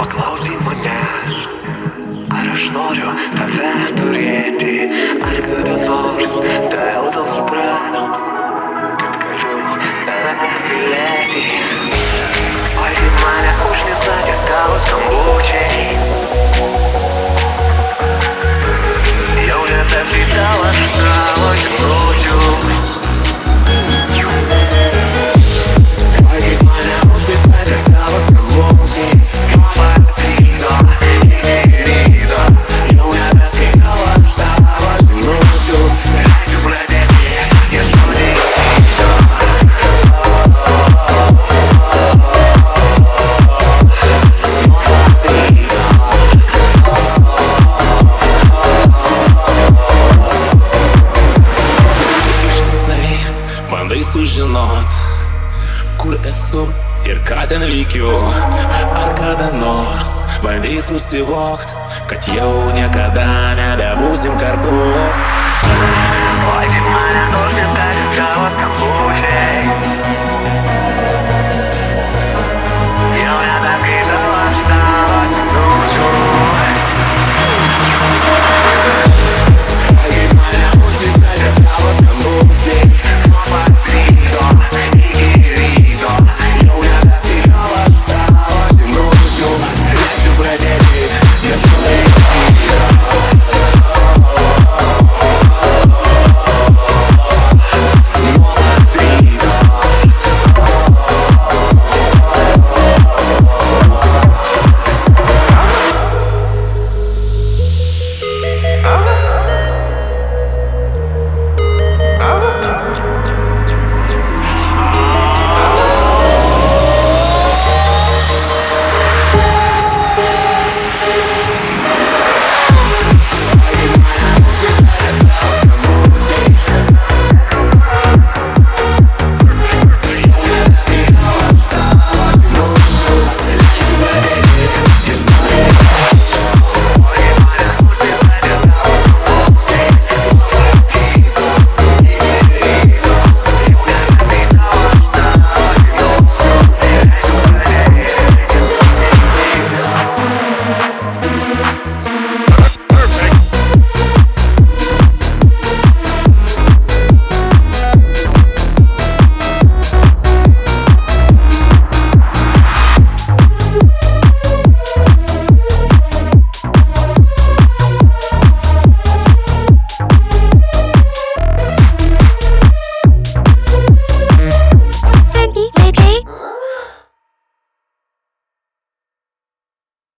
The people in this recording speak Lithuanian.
paklausai manęs, ar aš noriu tave turėti, ar kada nors tau dėl suprast, kad galiu tave mylėti. Oi, kaip mane kur esu ir ką ten veikiu. Ar kada nors bandai susivokt, kad jau niekada nebebūsim kartu. Kaip mane užnisa tie tavo skambučiai.